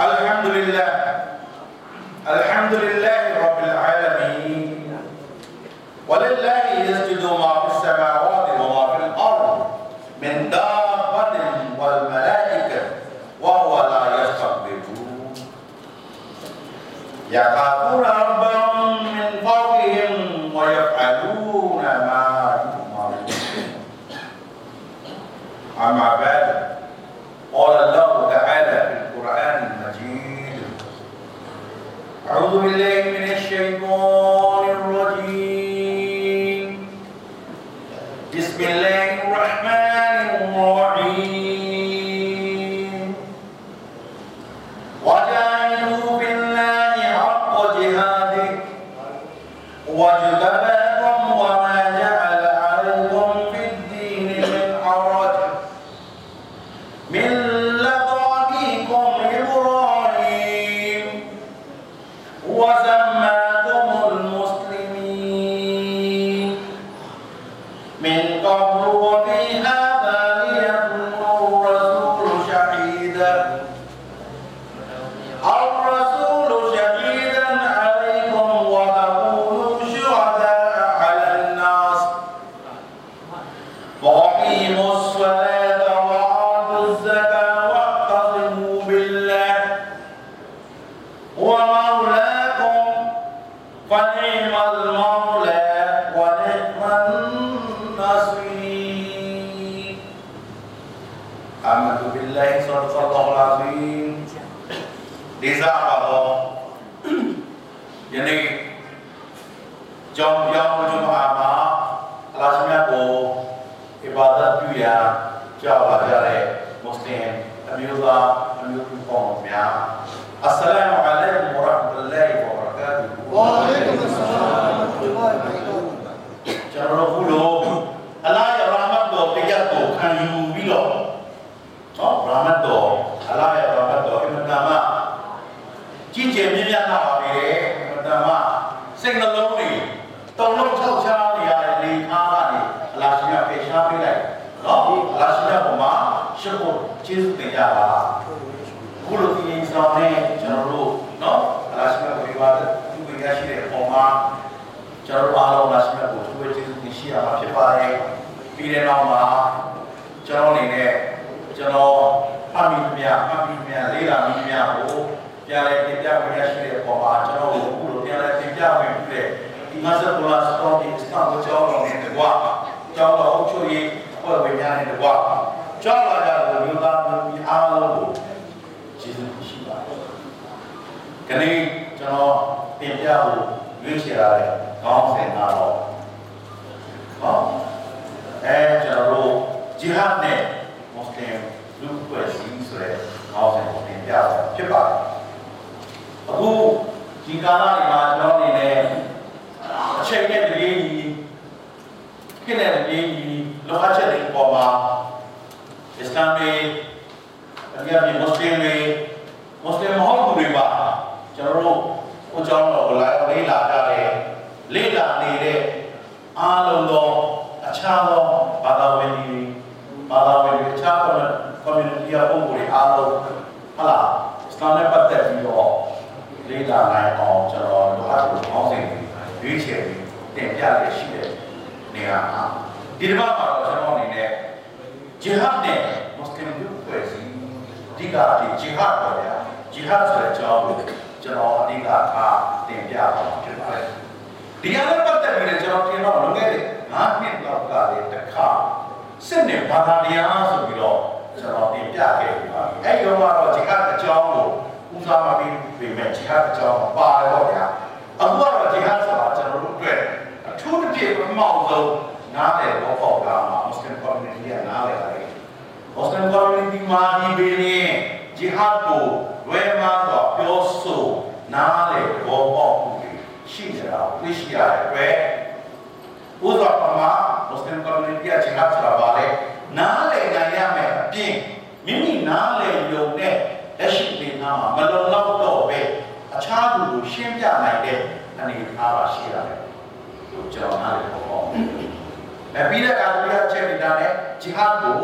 الحمد لله الحمد لله رب العالمين. ولله يسجد ما في السماوات وما في الأرض من دابة والملائكة وهو لا يستكبرون. يخافون အဖွဲ့ဝင်များနဲ့တကွာကျောင်းလာကြတဲ့လူသားမျိုးကြီးအားလုံးကိုကျေးဇူးတင်ရှိပါတယ်ခဏကျွန်တော်တင်ပြဖို့ရွေးချယ်ရတဲ့ခေါင်းစဉ်ကတော့ဟောအဲကျွန်တော်တို့ဂျီဟတ်နဲ့မွတ်စလင်လူ့ဖွဲ့စည်းဆိုတဲ့ခေါင်းစဉ်ကိုတင်ပြတာဖြစ်ပါတယ်အခုဒီကာလတွေမှာကျွန်တော်အနေနဲ့အချိန်နဲ့တည်းကြီးခင်းတဲ့တည်းကြီးလောအပ်ချက် တွေပေါ်မှာအစ္စလာမ်တွေအများကြီးမွတ်စလင်တွေမွတ်စလင်မဟုတ်သူတွေပါကျွန်တော်တို့ကိုကျောင်းတော်ကိုလာလေးလာကြတယ်လေးလာနေတဲ့အားလုံးသောအခြားသောဘာသာဝင်တွေဘာသာဝင်တွေအခြား community အပုံတွေအားလုံးဟလာစတန်နဲ့ပတ်သက်ပြီးတော့လေးလာနိုင်အောင်ကျွန်တော်တို့အားလုံးပေါင်းစင်ရွေးချယ်ပြီးတင်ပြရရှိတဲ့နေရာမှာဒီတစ်ပတ်မှာတော့ကျွန်တော်အနေနဲ့ ဂျီဟတ်နဲ့မွတ်စလင်တို့ဖွဲ့စည်းအဓိကဒီဂျီဟတ်ပေါ့ဗျာဂျီဟတ်ဆိုတဲ့အကြောင်းကိုကျွန်တော်အဓိကထားတင်ပြပါမှာဖြစ်ပါတယ်။ဒီအရပတ်သက်ပြီးလည်းကျွန်တော်တင်တော့လွန်ခဲ့တဲ့9နှစ်လောက်ကလည်းတစ်ခါစစ်နဲ့ဘာသာတရားဆိုပြီးတော့ကျွန်တော်တင်ပြခဲ့ပြီပါ။အဲဒီတော့ကတော့ဂျီဟတ်အကြောင်းကိုဦးစားမပြီးပြင်မဲ့ဂျီဟတ်အကြောင်းပါတယ်ပေါ့ဗျာ။အခုကတော့ဂျီဟတ်ဆိုတာကျွန်တော်တို့အတွက်အထူးတစ်ပြည့်ပထမဆုံးနားလည်တော့ပေါ့ကမှာ Muslim community ကနားလည် ပါတယ်။ Muslim community မှာဒီဘင်းနဲ့ဂျီဟတ်ကိုဝဲမှာတော့ပြောဆိုနားလေဘောပေါက်မှုတွေရှိနေတာကိုသိရှိရတဲ့အတွက်ဥစ္စာပမာ Muslim community ကဂျီဟတ်ဆိုတာပါလေနားလေနိုင်ရမယ်အပြင်မိမိနားလေယုံတဲ့လက်ရှိနေနာမှာမလုံလောက်တော့ပဲအခြားသူကိုရှင်းပြနိုင်တဲ့အနေအထားပါရှိရတယ်လို့ကျွန်တော်နားလေဘောပေါက် အဲပြီးတဲ့အခါဒုတိယအချက်နေတာနဲ့ဂျီဟတ်ကို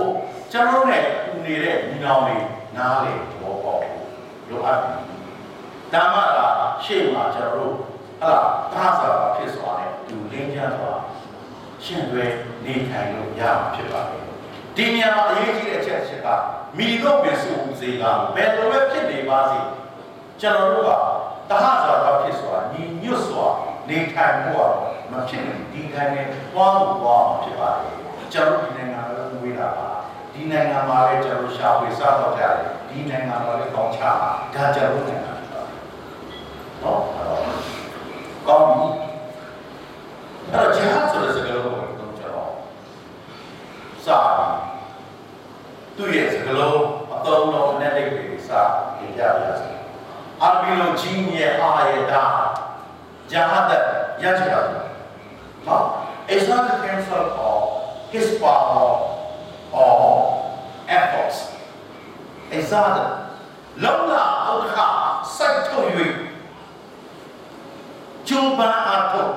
ကျွန်တော်တို့နဲ့ပူနေတဲ့ညီနောင်တွေနားလေဘောပေါက်လိုအပ်တယ်ဒါမှသာရှေ့မှာကျွန်တော်တို့ဟလာဘာသာဖြစ်စွာနဲ့လူလင်းချမ်းစွာရှင်းတွဲနေထိုင်လို့ရမှာဖြစ်ပါတယ်ဒီနေရာမှာအရေးကြီးတဲ့အချက်ရှိကမိတို့ပင်စုဦးစေကဘယ်လိုပဲဖြစ်နေပါစေကျွန်တော်တို့ကတဟဇာတာဖြစ်စွာညီညွတ်စွာ နေထိုင်ဖို့မဖြစ်ဘူးဒီတိုင်းနဲ့တွားဖို့တွားမှာဖြစ်ပါတယ်ကျွန်တော်ဒီနိုင်ငံကိုဝေးလာပါဒီနိုင်ငံမှာလည်းကျွန်တော်ရှာဖွေစားတော့ကြတယ်ဒီနိုင်ငံမှာလည်းကောင်းချပါဒါကျွန်တော်နိုင်ငံဖြစ်ပါတယ်နော်ကောင်းပြီအဲ့တော့ဂျီဟတ်ဆိုတဲ့စကားလုံးကိုတော့ကျွန်တော်စာသူ့ရဲ့စကားလုံးအသုံးတော်နဲ့လေးတွေစာပြပြပြစေအာဘီလိုကြီးရဲ့အာရတာ ဂျဟတ်ရကြတာနော် It's not the cancel of his power or efforts. It's not လုံလာဥဒခစိုက်ထုတ်၍ကျိုးပန်းအားထုတ်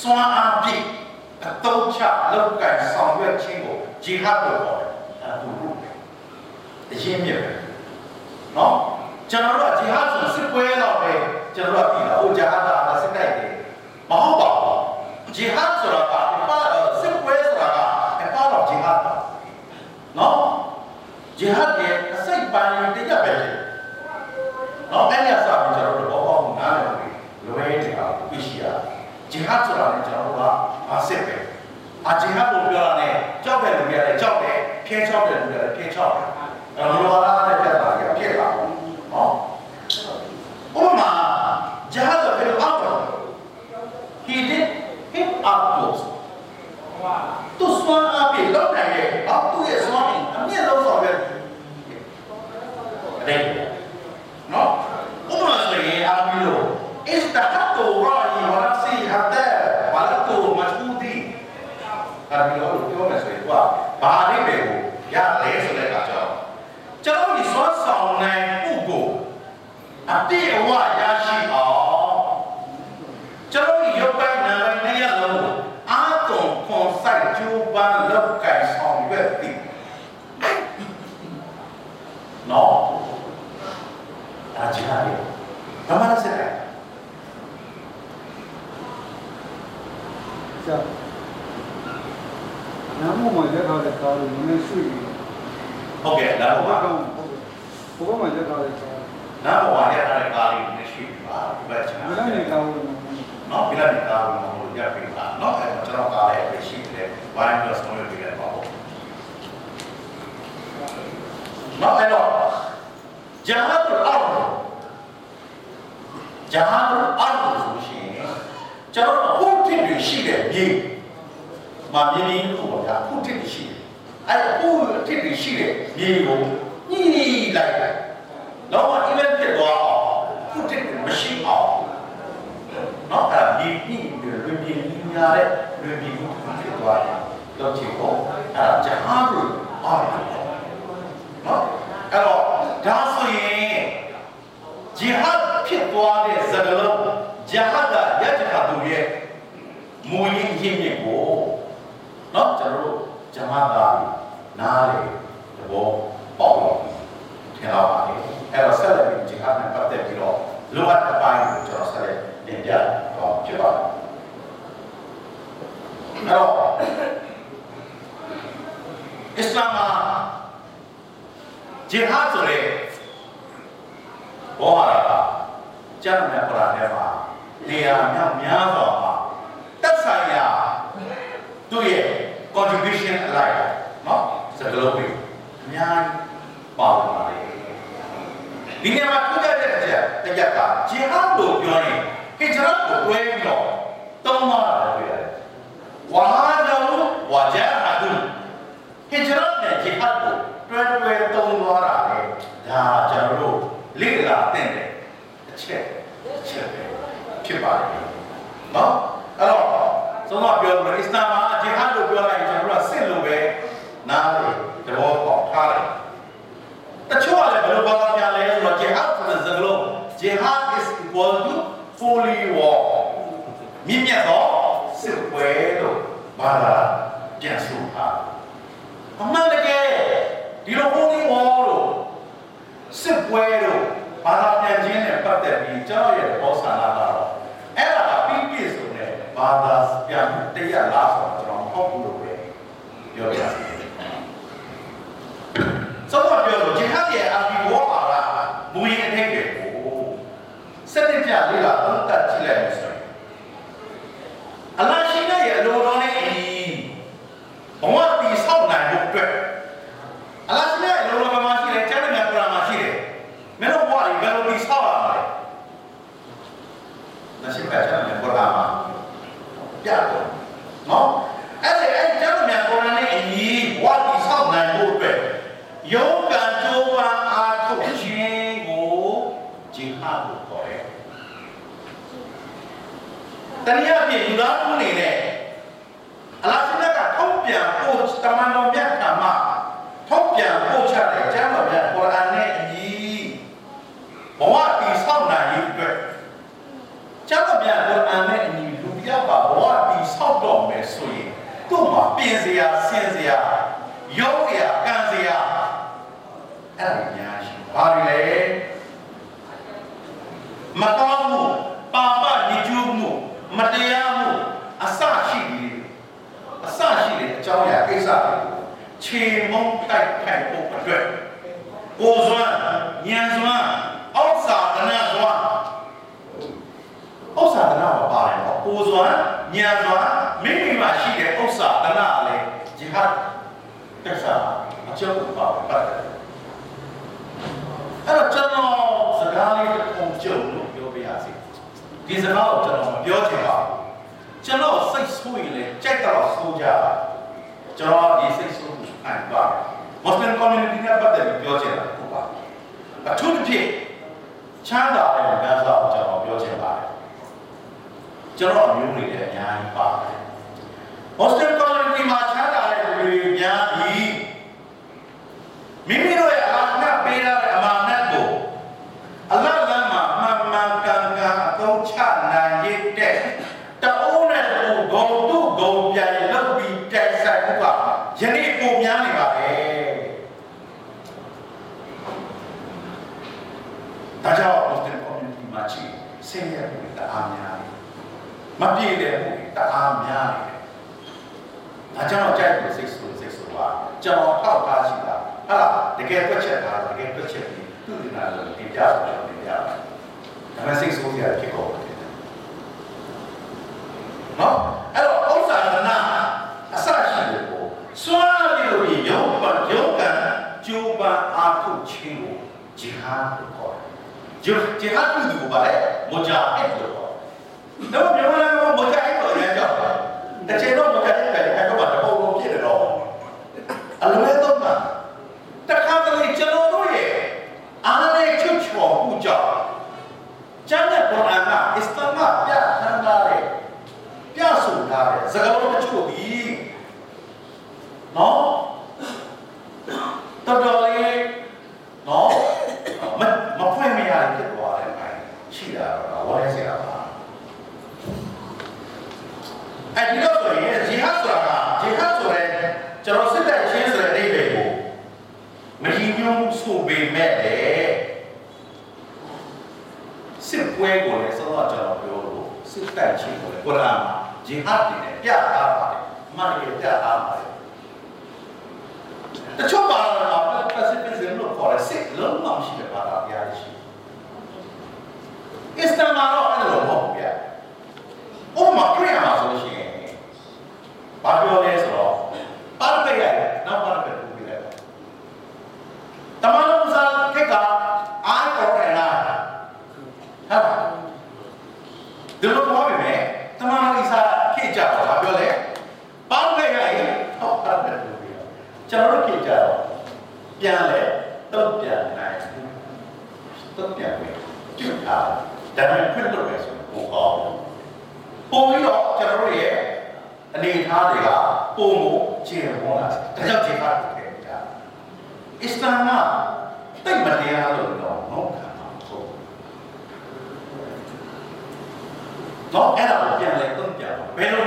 စွမ်းအားဖြင့်အတုံးချလောက်ကင်ဆောင်ရွက်ခြင်းကိုဂျီဟတ်လို့ခေါ်တယ်။အဲဒါဘူးအရင်မြစ်ပဲ။နော်ကျွန်တော်တို့ကဂျီဟတ်ဆိုစစ်ပွဲတော့ပဲကျွန်တော်တို့ကပြည်တာ။ဟိုဂျီဟတ်ကစစ်တိုက်တယ်။ မဟုတ်ပါဘူး။ဂျီဟတ်ဆိုတာကစစ်ပွဲဆိုတာကအပါတော့ဂျီဟတ်ပါ။နော်ဂျီဟတ်ရဲ့အစိတ်ပိုင်းတရပဲလေ။နော်အဲ့ဒီအစားကျွန်တော်တို့ဘောပေါင်းနားလည်လို့လွယ်နေတာကိုသိရှိရဂျီဟတ်ဆိုတာလည်းကျွန်တော်တို့ကမစစ်ပဲအဂျီဟတ် ဆို ဖြစ်ပါတယ်အဲ့တော့အစ္စလာမ်မှာဂျီဟာဒ်ဆိုတဲ့ဘောဟာကကျမ်းစာပေါ်လာတဲ့မှာနေရာမြောက်များစွာမှာတက်ဆိုင်ရာသူ့ရဲ့ contribution အလိုက်နော်စကလုံးပြီးအများပါဝင်ပါတယ်ဒီနေရာမှာထူးခြားတဲ့အချက်တစ်ချက်ကဂျီဟာဒ်လို့ပြောရင် ဟစ်ဂျရတ်ကိုတွဲပြီးတော့သုံးသွားတာတွေ့ရတယ်ဝါဟာဒူဝါဂျာဟဒူဟစ်ဂျရတ်နဲ့ဂျီဟတ်ကိုတွဲတွဲသုံးသွားတာလေဒါကျွန်တော်တို့လေ့လာသင့်တယ်အချက်အချက်ပဲဖြစ်ပါတယ်နော်အဲ့တော့သုံးတော့ပြောလို့အစ္စလာမ်မှာဂျီဟတ်လို့ပြောလိုက်ရင်ကျွန်တော်တို့ကစစ်လို့ပဲနားလေသဘောပေါက်ထားတယ်တချို့ကလည်းဘယ်လိုပြော ဘာသာပြန်ဆိုပါအမှန်တကယ်ဒီလိုဘုန်းကြီးဝေါ်လို့စစ်ပွဲတို့ဘာသာပြန်ခြင်းနဲ့ပတ်သက်ပြီးကျွန်တော်ရဲ့ဘောဆန္ဒကတော့အဲ့ဒါကပြီးပြည့်စုံတဲ့ဘာသာပြန်တရားလားဆိုတော့ကျွန်တော်မဟုတ်ဘူးလို့ပဲပြောပြတယ် လို့ပြောပြရစီဒီစကားကိုကျွန်တော်မပြောချင်ပါဘူးကျွန်တော်စိတ်ဆိုးရင်လည်းကြိုက်တော့ဆိုးကြပါကျွန်တော်ဒီစိတ်ဆိုးမှုခံပါမွတ်စလင် community နဲ့ပတ်သက်ပြီးပြောချင်တာဟုတ်ပါအထူးသဖြင့်ချမ်းသာတဲ့ကစားကိုကျွန်တော်ပြောချင်ပါတယ်ကျွန်တော်အမျိုးတွေလည်းအများကြီးပါတယ်မွတ်စလင် community မှာချမ်းသာတဲ့လူတွေများပြီးမိမိတို့ရဲ့ မပြည့်တဲ့မှုတအားများနေတယ်။ဒါကြောင့်ကြိုက်လို့စိတ်ဆိုးစိတ်ဆိုးပါကျွန်တော်ထောက်ထားရှိတာဟာတကယ်တွက်ချက်တာတကယ်တွက်ချက်ပြီးသူ့ဒီနာလို့တင်ပြဆိုတော့တင်ပြပါဒါပေမဲ့စိတ်ဆိုးရဖြစ်ကုန်တယ်။နော်အဲ့တော့ဥစ္စာကနာအစရှိတယ်ကိုစွာပြီးလို့ရုံးပါရုံးကံကြိုးပမ်းအားထုတ်ခြင်းကိုဂျီဟာလို့ခေါ်တယ်။ဂျီဟာတူတူပါလေမဂျာဟက်လို့ Então, meu တရားလို့တော့မဟုတ်ခံပါဘူး။တော့အဲ့ဒါကိုပြန်လဲတုံ့ပြန်ပါဘယ်လို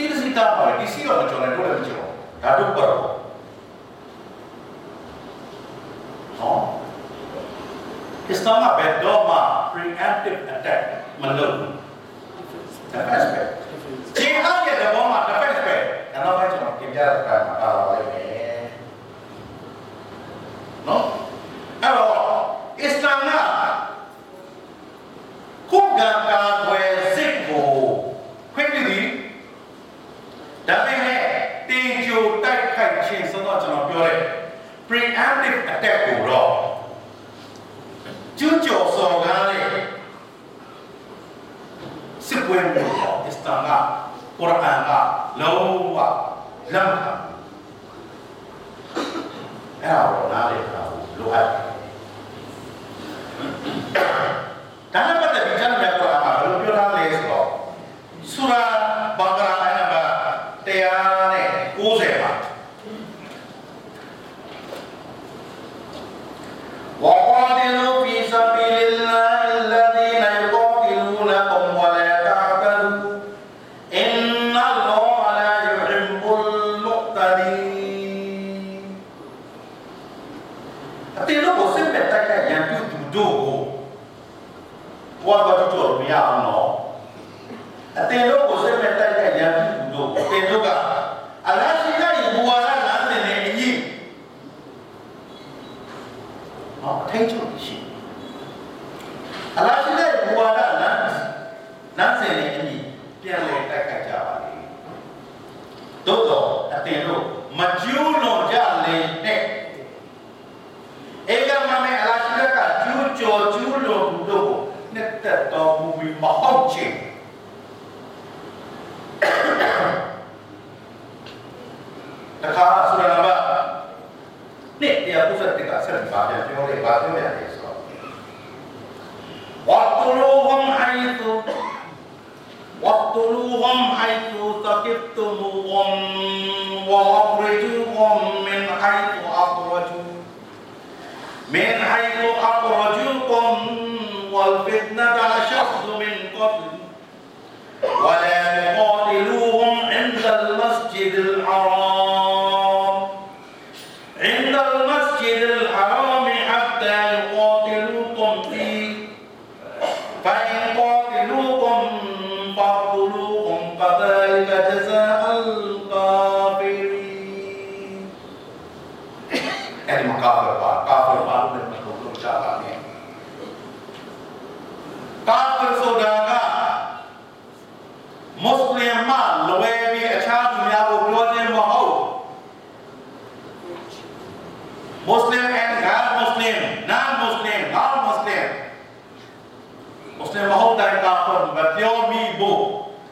စီရစီတားပါလေဒီစီရောမကြော်လဲတော့လည်းမကြော်ဒါတို့ပါတော့ဟော Islam ကဘယ်တော့မှ preemptive attack မလုပ်ဘူး defense ပဲခြေဟောက်ရဲ့သဘောမှာ defense ပဲဒါတော့ပဲကျွန်တော်ပြင်ပြတဲ့အခါမှာပါလာပါလိမ့်မယ်နော်အဲ့တော့ Islam ကခုကံကာွယ်စစ်ကိုခွင့်ပြုသည်ဒါပေမဲ့တင်ကြိုတိုက်ခိုက်ခြင်းဆိုတော့ကျွန်တော်ပြောတဲ့ preemptive attack ကိုတော့ကျူးကျော်စော်ကားတဲ့စစ်ပွဲမျိုးပေါ့အစ္စလာမ်ကကုရ်အာန်ကလုံးဝလက်မခံအဲ့ဒါတော့နားလည်တာလိုအပ်တယ်ဒါနဲ့ပတ်သက်ပြီးကျမ်းမြတ်ကုရ်အာန်မှာဘယ်လိုပြောထားလဲဆိုတော့ဆူရာ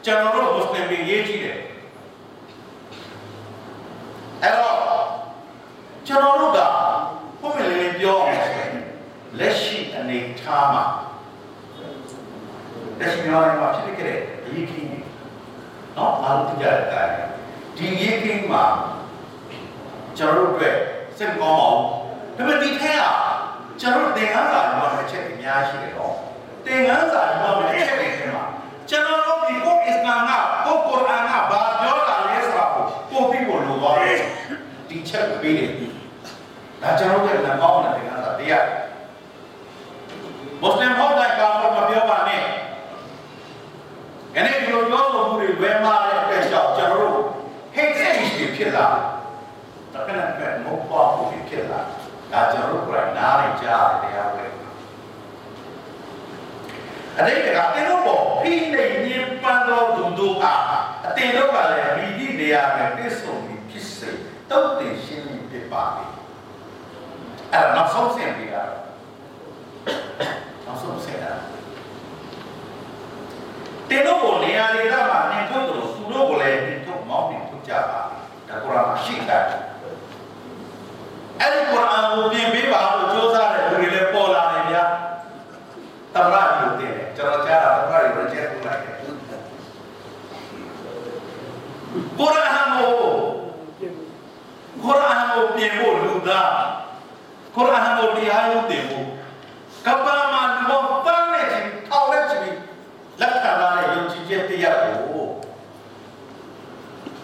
ကျွန်တော်တို့မွတ်စလင်တွေရေးကြည့်တယ်အဲ့တော့ကျွန်တော်တို့ကဘုမလေးလေးပြောအောင်ဆိုရင်လက်ရှိအနေထားမှာလက်ရှိမြန်မာနိုင်ငံမှာဖြစ်ခဲ့တဲ့အရေးကြီးနေနော်အားလုံးသိကြတဲ့အတိုင်းဒီရေးကြီးမှာကျွန်တော်တို့အတွက်စိတ်ကောင်းအောင်ဒါပေမဲ့ဒီထဲကကျွန်တော်တို့သင်ခန်းစာတွေမှာတစ်ချက်အများရှိတယ်တော့သင်ခန်းစာတွေမှာတစ်ချက်တွေထဲမှာ ကျွန်တော်တို့ဒီကိုအစ္စလာမ်ကကိုကုရ်အာန်ကဘာပြောတာလဲဆိုတာကိုပို့ပြီးဖို့လိုသွားတယ်ဒီချက်ပေးတယ်ဒါကျွန်တော်တို့ရဲ့ကောင်းတဲ့သင်ခန်းစာတရားမွတ်စလင်ဟုတ်တဲ့ကာဖာမပြောပါနဲ့အဲ့ဒီလိုပြောလို့မှုတွေဝဲမာတဲ့အတွက်ကြောင့်ကျွန်တော်တို့ hate speech တွေဖြစ်လာတယ်တကယ်လည်းမဟုတ်ပါဘူးဖြစ်လာဒါကျွန်တော်တို့ကိုယ်တိုင်နားလိုက်ကြားတယ်တရားဝဲ အတိတ်ကတင်းတို့ပေါ်ဖိနေညင်ပန်းတော်သူတို့အားအတင်းတို့ကလည်းမိတိနေရာနဲ့ပြည့်စုံပြီးဖြစ်စေတုတ်တင်ရှင်းပြီးဖြစ်ပါလေအဲ့တော့နောက်ဆုံးဆင့်ပြီးတာနောက်ဆုံးဆင့်တာတင်းတို့ကိုနေရာတွေကမှနေထုတ်တယ်သူတို့ကိုလည်းနေထုတ်မောင်းနေထုတ်ကြပါဒါကုရ်အာန်ရှိတာအဲ့ဒီကုရ်အာန်ကိုပြင်ပေးပါလို့ကြိုးစားတဲ့လူတွေလည်းပေါ်လာတယ်ဗျာတမရမျိုးတင်တယ်ကျွန်တော်ကြားတာတမရတွေရက်ထုတ်လိုက်တယ်ကုရ်အာန်ကိုကုရ်အာ န်ကိုပြင်ဖို့လူသားကုရ်အာန်ကိုတရားရုံးတင်ဖို့ကပ္ပမှာလူပေါင်းတန်းနဲ့ချီထောင်နဲ့ချီလက်ခံလာတဲ့ယုံကြည်ချက်တရားကို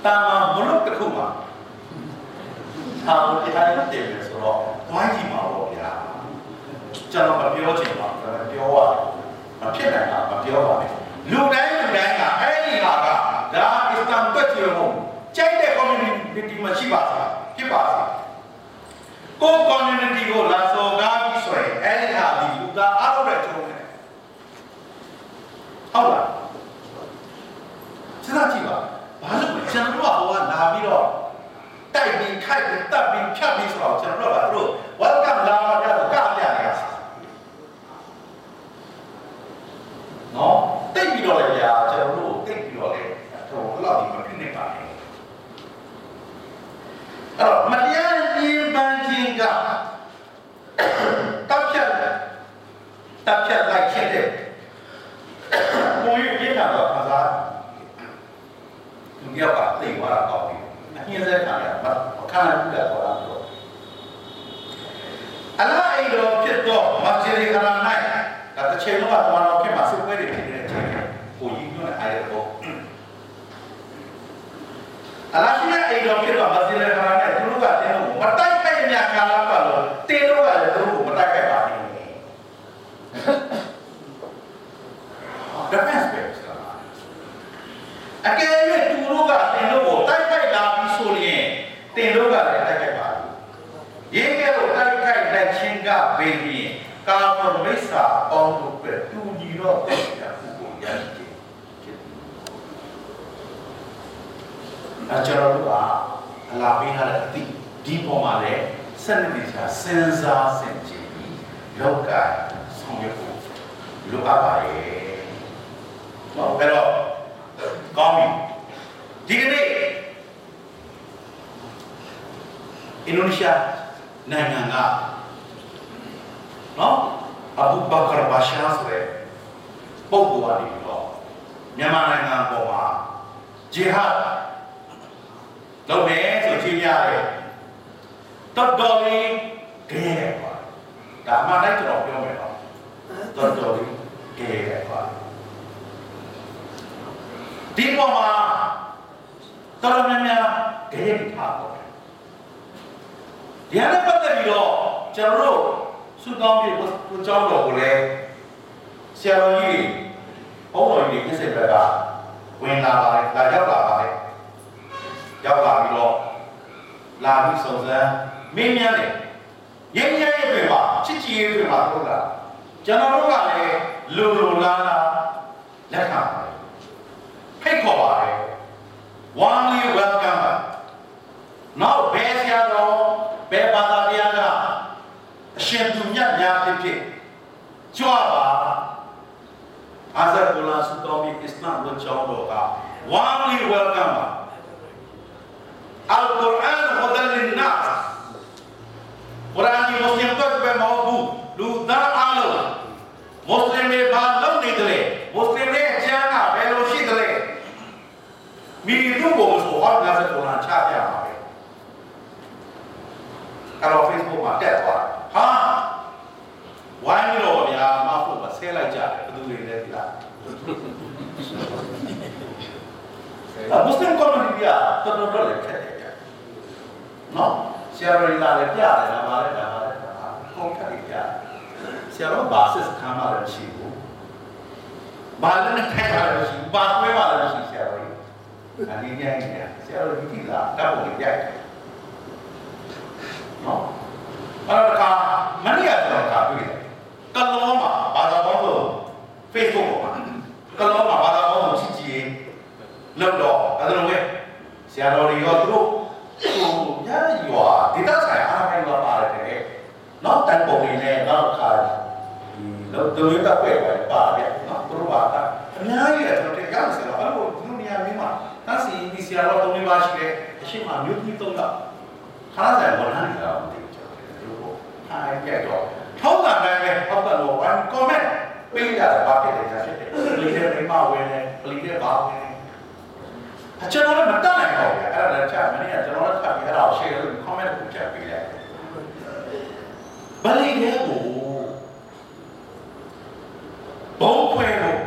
တာမန်ဘလို့တစ်ခုမှာဟာဘုရားရဲ့တည်တယ်ဆိုတော့ဝိုင်းကြည့်ပါတော့ဗျာကျွန်တော်မပြောချင်ပါဘူးပြောရမဖြစ်နိုင်တာမပြောပါနဲ့လူတိုင်းလူတိုင်းကအဲ့ဒီဟာကဒါအစ္စလမ်တက်ကြည့်လို့ကြိုက်တဲ့ community မှာရှိပါစားဖြစ်ပါစား ကို community ကိုလာစော်ကားပြီးဆိုရင်အဲ့ဒီဟာဒီလူသားအားလုံးနဲ့ကျုံးတယ်ဟုတ်လားစဉ်းစားကြည့်ပါဘာလို့လဲကျွန်တော်တို့ကဟိုကလာပြီးတော့တိုက်ပြီးခိုက်ပြီးတပ်ပြီးဖြတ်ပြီးဆိုတော့ကျွန်တော်တို့ကသူတို့ welcome လာပါကြတော့ကပြနေတာနော်တိတ်ပြီးတော့လေဗျာကျွန်တော်တို့တိတ်ပြီးတော့လေဟိုဘယ်လောက်ဒီမဖြစ်နေပါလဲအဲ့တော့မတရားညီပန်းခြင်းက တပ်ဖြတ်တပ်ဖြတ်လိုက်ဖြစ်တဲ့ကိုယ်ပြင်းတာတော့ခါစားသူပြောက်ကသိသွားတာကောင်းပြီအမြင်စက်ခံရမှာခါရဘူးလားဆိုတာပြောအလားအိတော်ဖြစ်တော့မဂျီရီခရာနိုင်ဒါတစ်ချိန်လုံးကတော်တော်ဖြစ်မှာစုပွဲတွေဖြစ်နေတဲ့အချိန်ကိုကြီးညွှန်းတဲ့အားရတော့အလားရှိတဲ့အိတော်ဖြစ်တော့မဂျီရီခရာနိုင်သူတို့ကတင်းလို့မတိုက်ခိုက်မြကာလာပါလို့တင်းတို့ကလည်းသူတို့ကိုမတိုက်ခိုက်ပါဘူး defense ပဲဆိုတာအကယ်၍သူတို့ကတင်တို့ကိုတိုက်ခိုက်လာပြီးဆိုရင်တင်တို့ကလည်းတိုက်ခိုက်ပါဘူးရေးကဲလို့တိုက်ခိုက်လိုက်ခြင်းကဘယ်ရင် ကာမမိစ္ဆာပေါင်းတို့ပဲတူညီတော့တဲ့ဥပ္ပိုလ်ရည်ဖြစ်အကျွန်တော်တို့ကအလားပေးထားတဲ့အသည့်ဒီပေါ်မှာလည်းစနစ်တကျစဉ်းစားဆင်ခြင်ပြီးလောကဆောင်ရွက်ဖို့လိုအပ်ပါရဲ့နော်အဲ့တော့ကောင်းပြီဒီကနေ့အင်ဒိုနီးရှားနိုင်ငံကနော် အဘူဘကာဘာရှာဆိုတဲ့ပုဂ္ဂိုလ်ကနေပြီးတော့မြန်မာနိုင်ငံပေါ်မှာဂျီဟတ်လုပ်မယ်ဆိုချင်းရတယ်တော်တော်လေးကြဲတယ်ကွာဒါမှတိုင်းကျွန်တော်ပြောမယ်နော်တော်တော်လေးကြဲတယ်ကွာဒီပေါ်မှာတော်တော်များများကြဲပြီးထားတော့တယ်ဒီဟာနဲ့ပတ်သက်ပြီးတော့ကျွန်တော်တို့ ဆုတောင်းပြီးကိုကြောင်းတော်ကိုလည်းဆရာတော်ကြီးဘုန်းတော်ကြီးဖြစ်စေဘက်ကဝင်လာပါတယ်လာရောက်လာပါတယ်ရောက်လာပြီးတော့လာပြီးစုံစမ်းမင်းများတယ်ရင်းရဲတွေမှာချစ်ကြည်ရေးတွေမှာဟုတ်လားကျွန်တော်တို့ကလည်းလူလူလာလာလက်ခံပါတယ်ဖိတ်ခေါ်ပါတယ် warmly welcome နောက်ဘယ်ဆရာတော်ဘယ်ဘာသာ ရားကအရှင်သူမြတ်များဖြစ်ဖြစ်ကြွပါအာဇာကူလာစုတော်မီအစ္စလာမ်ဝတ်ကြောင်းတော်က warmly welcome ပါ Al-Quran hudan lin-nas Quran ဒီမွတ်စလင်တို့ပဲမဟုတ်ဘူးလူသားအလုံးမွတ်စလင်တွေဘာလုပ်နေတယ်မွတ်စလင်တွေအကျမ်းကဘယ်လိုရှိတယ်လဲမိသူ့ကိုမဆိုဟောလာတဲ့ကုရ်အာန်ချပြပါပဲအဲ့တော့ Facebook မှာတက်သွား ဟာဝိုင်းလို့ဗျာမဟုတ်ပါဆဲလိုက်ကြတယ်ဘယ်သူတွေလဲဒီလားအမွတ်စလင် community ကတော်တော်တော်လည်းခက်တယ်ဗျာနော်ဆရာတော်လာလည်းပြတယ်ဒါပါလေဒါပါလေဒါပါကုန်ခက်တယ်ဗျာဆရာတော်ဘာစစ်ခံမှလည်းရှိဘူးဘာလည်းနဲ့ထိုက်တာလည်းရှိဘူးဘာခွဲမှလည်းရှိဆရာတော်ကြီးအနေနဲ့ဆရာတော်ကြီးလာတပ်ပုံပြိုက်တယ်နော် အဲ့တော့ကမနေ့ကကျွန်တော်ကတွေ့တယ်ကလောမှာဘာသာပေါင်းလို့ Facebook ပေါ်မှာကလောမှာဘာသာပေါင်းကိုချစ်ကြည်လောက်တော့အဲ့ဒါလိုပဲဆရာတော်တွေရောသူတို့ဟိုညာရွာဒေသဆိုင်အားဖြင့်တော့ပါတယ်နော်တန်ပုံနေနဲ့နောက်ခါဒီလောက်တူရတဲ့ပဲပါဗျနော်သူတို့ပါတာအများကြီးတယ်ကျွန်တော်တရားစရာအဲ့လိုဒီလိုနေရာမျိုးမှာတန်းစီဒီဆရာတော်သုံးပါးရှိတယ်အရှိမမျိုးကြီးသုံးတော့ခါဆိုင်ဝန်ထမ်းတွေတော့မသိဘူးကျွန်တော် တို့ဟာကြက်တော့ထောက်တာတိုင်းပဲထောက်တာလို့ one comment ပေးရတယ်ဘာဖြစ်လဲကြာဖြစ်တယ်ပလီတဲ့မိမဝင်တယ်ပလီတဲ့ဘာဝင်တယ်အကျွန်တော်လည်းမတတ်နိုင်ပါဘူးအဲ့ဒါလည်းချာမင်းကကျွန်တော်လည်းထပ်ပြီးအဲ့ဒါကို share လုပ် comment ကိုချက်ပေးလိုက်ဗလီတဲ့ကိုဘုံခွဲလို့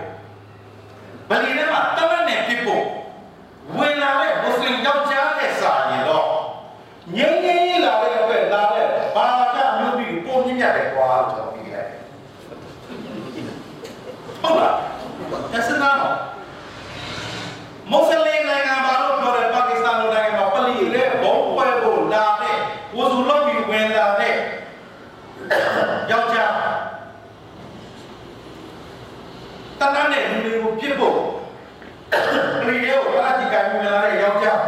ဗလီထဲမှာတမန်နဲ့ပြဖို့ဝင်လာတဲ့မွတ်စလင်ယောက်ျားတဲ့စာရင်တော့ငင်းငင်းလာတဲ့ဘက်လာတဲ့ဘာသာမျိုးပြီးပုံမြင့်မြ တ်တယ်ကွာလို့ကျွန်တော်ပြီးလိုက်ဟုတ်လားအစနာတော့မွတ်စလင်နိုင်ငံမှာတော့ပြောတယ်ပါကစ္စတန်လိုနိုင်ငံမှာပလီတဲ့ဘုံပွဲဖို့လာတဲ့ဝဇူလောက်ပြီးဝင်လာတဲ့ယောက်ျားတန်းတဲ့လူတွေကိုပြစ်ဖို့ပလီရဲ့ကိုလာကြည့်ကြမြင်လာတဲ့ယောက်ျား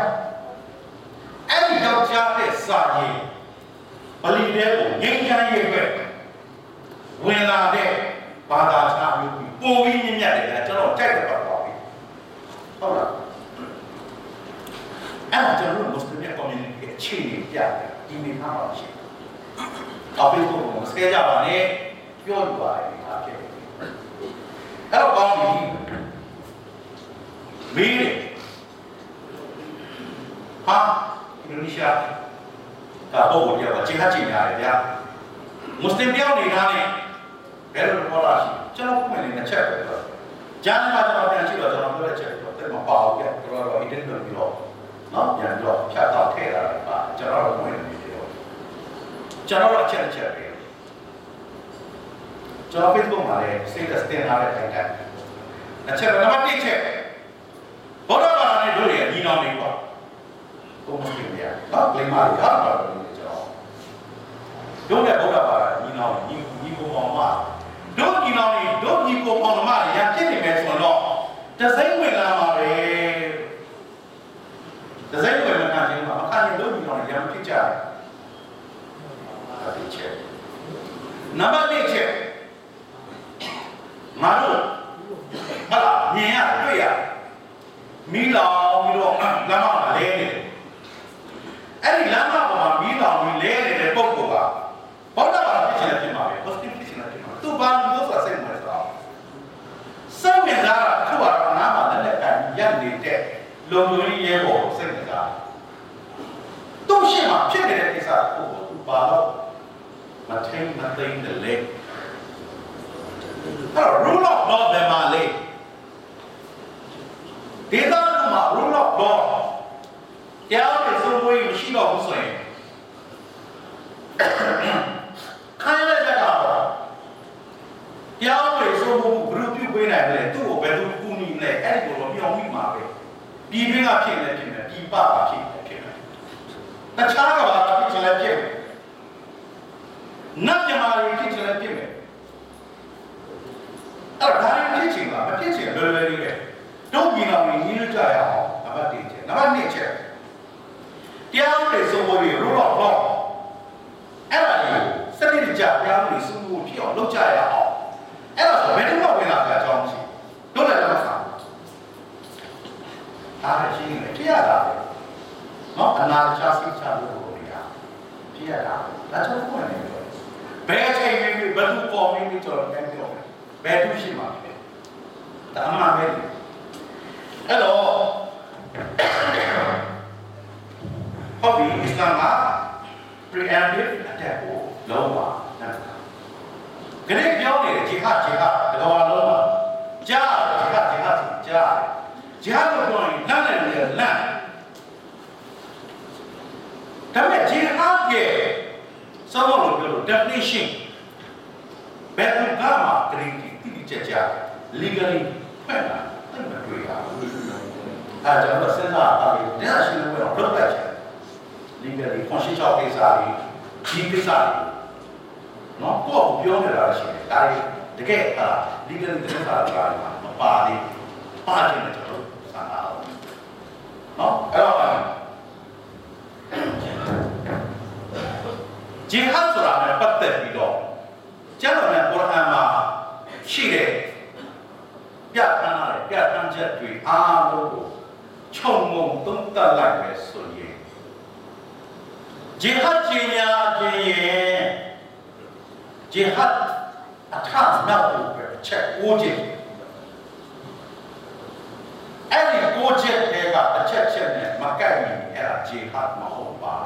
အဲ့ဒီယောက်ျားတဲ့စာရင်ပလီတဲ့ကိုငင်းချမ်းရဲ့အတွက် ဝင်လာတဲ့ဘာသာခြားမျိုးပြီးပိုပြီးမြင့်မြတ်တယ်ကျွန်တော်ကြိုက်တယ်ပါပါပြီဟုတ်လားအဲ့ဒါကျွန်တော်တို့ Muslim community အခြေအနေပြတယ်ဒီနေ့ထားပါရှိအပိကိုမစကဲကြပါနဲ့ပြောယူပါတယ်ဒါဖြစ်တယ်အဲ့တော့ကောင်းပြီမင်းဟာအင်ဒိုနီးရှားကပုံပေါ်ပြောတာချိန်ခါချိန်ရတယ်ဗျာမွတ်စလင်ပြောင်းနေတာနဲ့ ဘယ်လိုပြောလာရှိကျွန်တော်ပုံမှန်လေးတစ်ချက်ပဲပြောဂျန်မှာကျွန်တော်ပြန်ကြည့်တော့ကျွန်တော်ပြောတဲ့ချက်တော့တိတ်မပါဘူးပြကျွန်တော်တော့ edit လုပ်ပြီးတော့နော်ပြန်ပြီးတော့ဖြတ်တော့ထည့်လာတယ်ပါကျွန်တော်တော့ဝင်နေတယ်တော့ကျွန်တော်တော့အချက်အချက်ပဲကျွန်တော် Facebook မှာလည်း status တင်ထားတဲ့တိုင်တိုင်အချက်နံပါတ်1ချက်ဘောဓဘာသာနဲ့တို့ရဲ့ညီနောင်တွေပေါ့ဘုံမဖြစ်ဗျာနော်လိမ္မာတွေဟာပါလို့ကျွန်တော်တို့ရဲ့ဘောဓဘာသာညီနောင်ညီညီကိုမောင်မ တို့ညီနောင်တွေတို့ညီကိုမောင်မတွေရဖြစ်နေမယ်ဆိုတော့တစိမ့်ဝင်လာပါပဲတစိမ့်ဝင်လာတာချင်းမှာအခါရင်တို့ညီနောင်တွေရဖြစ်ကြတယ်အဲ့ဒီချက်နံပါတ်1ချက်ငါတို့ဟာမြင်ရတွေ့ရမီးလောင်ပြီးတော့လမ်းမမှာလဲနေတယ်အဲ့ဒီလမ်းမပေါ်မှာမီးလောင်ပြီးလဲနေတဲ့ပုံကဘောဓဘာသာဖြစ်ချင်တယ်ဖြစ်မှာပဲ positive ဖြစ်ချင်တယ်ဖြစ်မှာသူဘာလို့ဆိုတာစိတ်ဝင်စားစိတ်ဝင်စားတာခုကတော့နားမှာလည်းလက်ကန်ရက်နေတဲ့ လုံလုံကြီးရဲပေါ်စိတ်ဝင်စားသူ့ရှိမှဖြစ်နေတဲ့ကိစ္စကိုသူဘာလို့မထိန်မသိမ့်တယ်လေအဲ့တော့ rule of law ဘယ်မှာလဲဒေသမှာ rule of law တရားဥပဒေစိုးမိုးရေးမရှိတော့ဘူးဆိုရင်ခိုင်းလိုက်တဲ့ကတော့တရားဥပဒေစိုးမိုးမှုဘယ်လိုပြုပေးနိုင်လဲသူ့ကိုဘယ်လိုကူညီလဲအဲ့ဒီကိုတော့ပြောင်းမိမှာပဲ ပြည်တွင်းကဖြစ်နေဖြစ်နေပြည်ပကဖြစ်နေဖြစ်နေတခြားကဘာဖြစ်ချင်လဲဖြစ်မယ်နတ်မြမာတွေဖြစ်ချင်လဲဖြစ်မယ်အဲ့ဒါဒါတွေဖြစ်ချင်လားမဖြစ်ချင်လွယ်လွယ်လေးပဲတို့ညီတော်ကြီးညီးကြရအောင်နံပါတ်1ချက်နံပါတ်2ချက်တရားဥပဒေစိုးမိုးရေး rule of law အဲ့ဒါကြီးစနစ်တကျတရားဥပဒေစိုးမိုးဖြစ်အောင်လုပ်ကြရအောင်အဲ့ဒါဆိုဘယ်တော့မှဝင်လာကြအကြောင်းမရှိတို့လည်းမဆောင် အားရရှိနေပြရတာနော်အနာချစိတ်ချလို့လို့ရပြရတာဒါကြောင့်ဘုရားနေပြောဘယ်အချိန်မှဘယ်သူပေါ်မင်းကျွန်တော်ပြန်ပြောဘယ်သူရှိမှာလဲဒါအမှန်ပဲအဲ့တော့ဟုတ်ပြီအစ္စလာမ်က preemptive attack ကိုလုံးဝနားထောင်ခရစ်ပြောနေတယ်ဂျီဟတ်ဂျီဟတ်တကဘာလုံးမှာကြားဂျီဟတ်ဂျီဟတ်ကြားဂျီဟတ်လို့ပြောရင်လမ်းနဲ့လည်းလမ်း ဒါပေမဲ့ဂျီဟတ်ရဲ့စောလို့ပြောလို့ definition ဘယ်သူကမှဂရိတိတိတိကျကျ legally ဖွင့်လာတယ်မတွေ့ရဘူးအဲကျွန်တော်စဉ်းစားတာလေဒါရှိလို့တော့ဘယ်လိုပဲချင် legally conscious ကိစ္စတွေဒီကိစ္စတွေနော်ကိုယ့်ကိုပြောနေတာရှိတယ်ဒါတွေတကယ်ဟာဒီကနေ့တရားစာကားမှာမပါသေးပါခြင်းနဲ့ကျွန်တော်စမ်းအောင်နော်အဲ့တော့ ဂျီဟတ်ဆိုတာနဲ့ပတ်သက်ပြီးတော့ကျမ်းတော်နဲ့ကုရ်အာန်မှာရှိတဲ့ပြဋ္ဌာန်းတဲ့ပြဋ္ဌာန်းချက်တွေအားလုံးကိုခြုံငုံသုံးသပ်လိုက်မယ်ဆိုရင်ဂျီဟတ်ကြီးများခြင်းရဲ့ဂျီဟတ်အထနောက်ဖို့ပဲချက်ကိုခြင်းအဲ့ဒီကိုချက်တွေကတစ်ချက်ချက်နဲ့မကန့်ရင်အဲ့ဒါဂျီဟတ်မဟုတ်ပါ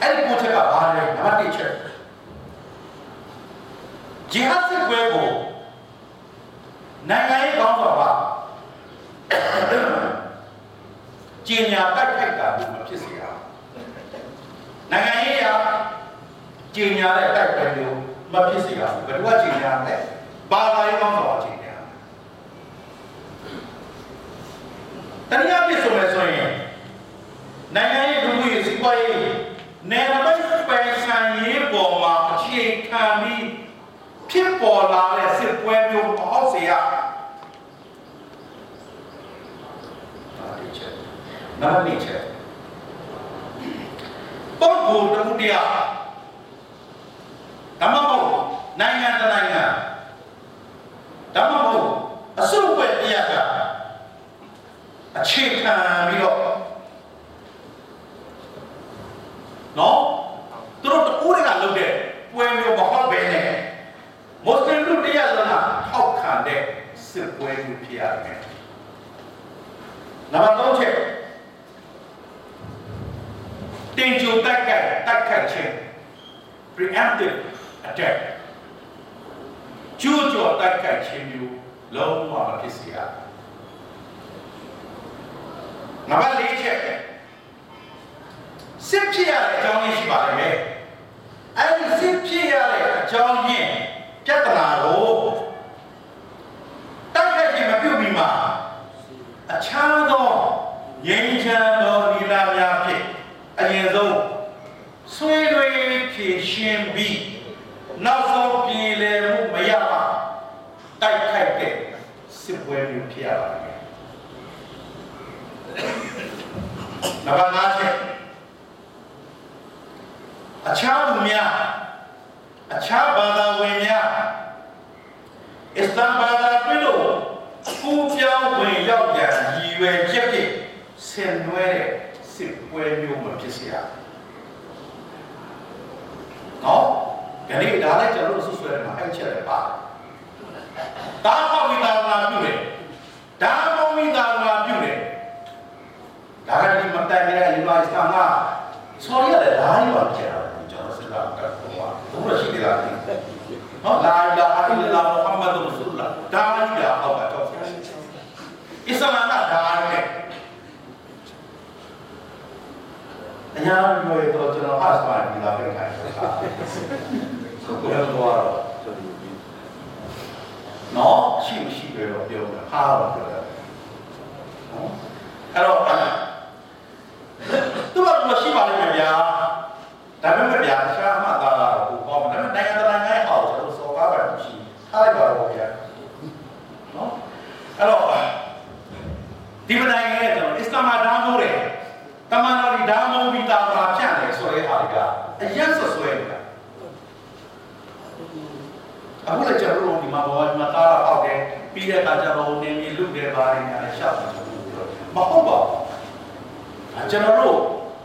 အဲ့ဒီကိုချက်ကဘာလဲနံပါတ်1ချက်ဂျီဟတ်စစ်ပွဲကိုနိုင်ငံရေးကောင်းဆောင်ပါကျင်ညာတိုက်ခိုက်တာဘူးမဖြစ်စေရနိုင်ငံရေးရာကျင်ညာတဲ့တိုက်ပွဲမျိုးမဖြစ်စေရဘူးဘယ်သူကကျင်ညာလဲဘာသာရေးကောင်းဆောင်ကျင်ညာတနည်းအားဖြင့်ဆိုမယ်ဆိုရင်နိုင်ငံရေးလူမှုရေးစီးပွားရေး နယ်နိမိတ်ပိုင်ဆိုင်ရေးပေါ်မှာအခြေခံပြီးဖြစ်ပေါ်လာတဲ့စစ်ပွဲမျိုးမဟုတ်စေရနံပါတ်၄ချက်ပုဂ္ဂိုလ်တစ်ခုတည်းဓမ္မမဟုတ်နိုင်ငံတစ်နိုင်ငံဓမ္မမဟုတ်အစုအဖွဲ့တရားကအခြေခံပြီးတော့ နော်သူတို့တူတွေကလုပ်တဲ့ပွဲမျိုးမဟုတ်ပဲနဲ့မွတ်စလင်တို့တရားလုံးကထောက်ခံတဲ့စစ်ပွဲမျိုးဖြစ်ရမယ်နံပါတ်3ချက်တင်ကြိုတိုက်ခိုက်တိုက်ခိုက်ခြင်း preemptive attack ကျူးကျော်တိုက်ခိုက်ခြင်းမျိုးလုံးဝမဖြစ်စေရနံပါတ်4ချက်စစ်ဖြစ် ရတဲ့အကြောင်းရင်းရှိပါတယ်ပဲအဲ့ဒီစစ်ဖြစ်ရတဲ့အကြောင်းရင်းပြဿနာကိုတိုက်ခိုက်ခြင်းမပြုတ်ပြီးမှအခြားသောငြိမ်းချမ်းသောဒီလာများဖြင့်အရင်ဆုံးဆွေးနွေးဖြေရှင်းပြီးနောက်ဆုံးပြည်လည်မှုမရမှတိုက်ခိုက်တဲ့စစ်ပွဲမျိုးဖြစ်ရပါတယ်နံပါတ်5ချက် အခြားလူများအခြားဘာသာဝင်များအစ္စလာမ်ဘာသာပြုလို့ကူပြောင်းဝင်ရောက်ရန်ရည်ရွယ်ချက်ဖြင့်ဆင်နွှဲတဲ့စစ်ပွဲမျိုးမဖြစ်စေရနော်ဒီနေ့ဒါလည်းကျွန်တော်တို့ဆွဆွဲတယ်မှာအဲ့ချက်လည်းပါတာမောဝိတာနာပြုတယ်ဒါမောဝိတာနာပြုတယ်ဒါကဒီမတိုင်ရတဲ့လူအစ္စလာမ်ကဆော်ရီရတယ်ဒါကြီးပါဖြစ်တာကျွန် တော်စဉ်းစားကတော့ဘုရားရှိတယ်လားနော်လာအီလာဟ်အီလာမုဟမ္မဒ်ရဆူလလာဒါကြီးကအောက်ကတော့အစ္စလာမ်ကဒါနဲ့အညာပြောရတော့ကျွန်တော်အစပါဒီလာပဲခိုင်းတာဆိုတော့တော့နော်ရှိမရှိပဲတော့ပြောတာဟာတော့ပြောတာနော်အဲ့တော့သူကမရှိပါလိမ့်မယ်ဗျာဒါပေမဲ့ဗျာရှားမှသာတာကိုပေါ့ဒါပေမဲ့နိုင်ငံတကာငယ်ဟောကျွန်တော်စော်ကားပါရှိထားလိုက်ပါတော့ဗျာနော်အဲ့တော့ဒီပတိုင်းရဲ့ကျွန်တော်အစ္စလာမ်ဓာတ်မိုးတယ်တမန်တော်ဒီဓာတ်မိုးပြီးတာပါဖြန့်တယ်ဆိုတဲ့ဟာတွေကအရင်ဆွဆွဲနေတာအခုလည်းကျွန်တော်တို့ဒီမှာ ဘောဒီမှာတားတာပေါက်တယ်ပြီးတဲ့အခါကျတော့နေမြေလူတွေပါနေတယ်ရှောက်တယ်မဟုတ်ပါဘူးကျွန်တော်တို့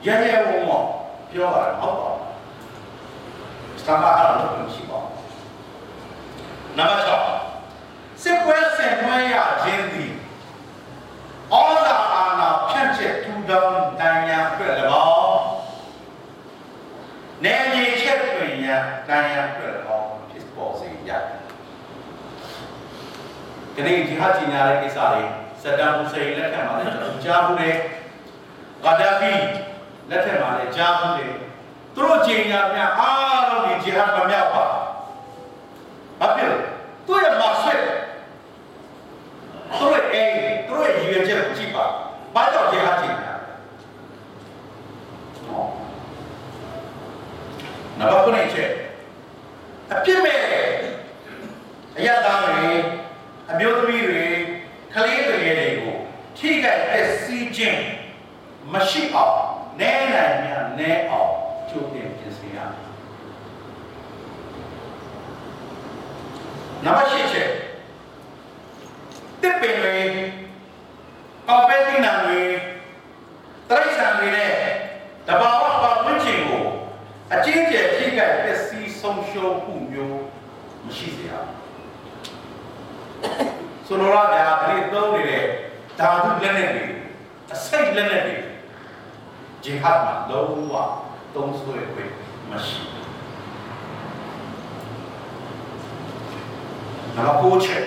ရဲရဲဝုံဝုံပြောတာမဟုတ်ပါဘူးစတာမအားလုံးမရှိပါဘူးနံပါတ်6စစ်ပွဲဆင်နွှဲရခြင်းသည်ဩဇာအာဏာဖြန့်ချက်ထူထောင်နိုင်ရ ဒီနေ့ဒီဟာကြီးညာတဲ့ကိစ္စတွေစက်တမ်ဟူစိန်လက်ထက်မှာလည်းကျွန်တော်ကြားမှုတယ်ဂါဒါဖီလက်ထက်မှာလည်းကြားမှုတယ်သူတို့ကြီးညာများအားလုံးဒီဂျီဟတ်မမြောက်ပါဘာဖြစ်လဲသူရဲ့မဆွဲသူရဲ့အိမ်သူရဲ့ရည်ရွယ်ချက်ကိုကြည့်ပါဘာကြောင့်ဂျီဟတ်ကြီးညာနံပါတ်9ချက်အပြစ်မဲ့အရသားတွေ အမျိုးသမီးတွေကလေးတွေရဲ့ကိုထိခိုက်ပျက်စီးခြင်းမရှိအောင်နည်းနိုင်များနည်းအောင်ကြိုးတင်ပြင်ဆင်ရမယ်နံပါတ်၈ချက်တစ်ပင်တွေကောက်ပဲတိနာတွေတရိစ္ဆာန်တွေနဲ့တဘာဝပတ်ဝန်းကျင်ကိုအကျဉ်းကျယ်ထိခိုက်ပျက်စီးဆုံးရှုံးမှုမျိုးမရှိစေရဘူး ဆိုလိုတာကဒီသုံးနေတဲ့ဓာတုလက်နဲ့တွေအစိတ်လက်နဲ့တွေဂျီဟတ်မှာလုံးဝသုံးဆွဲခွင့်မရှိနံပါတ်9ချက်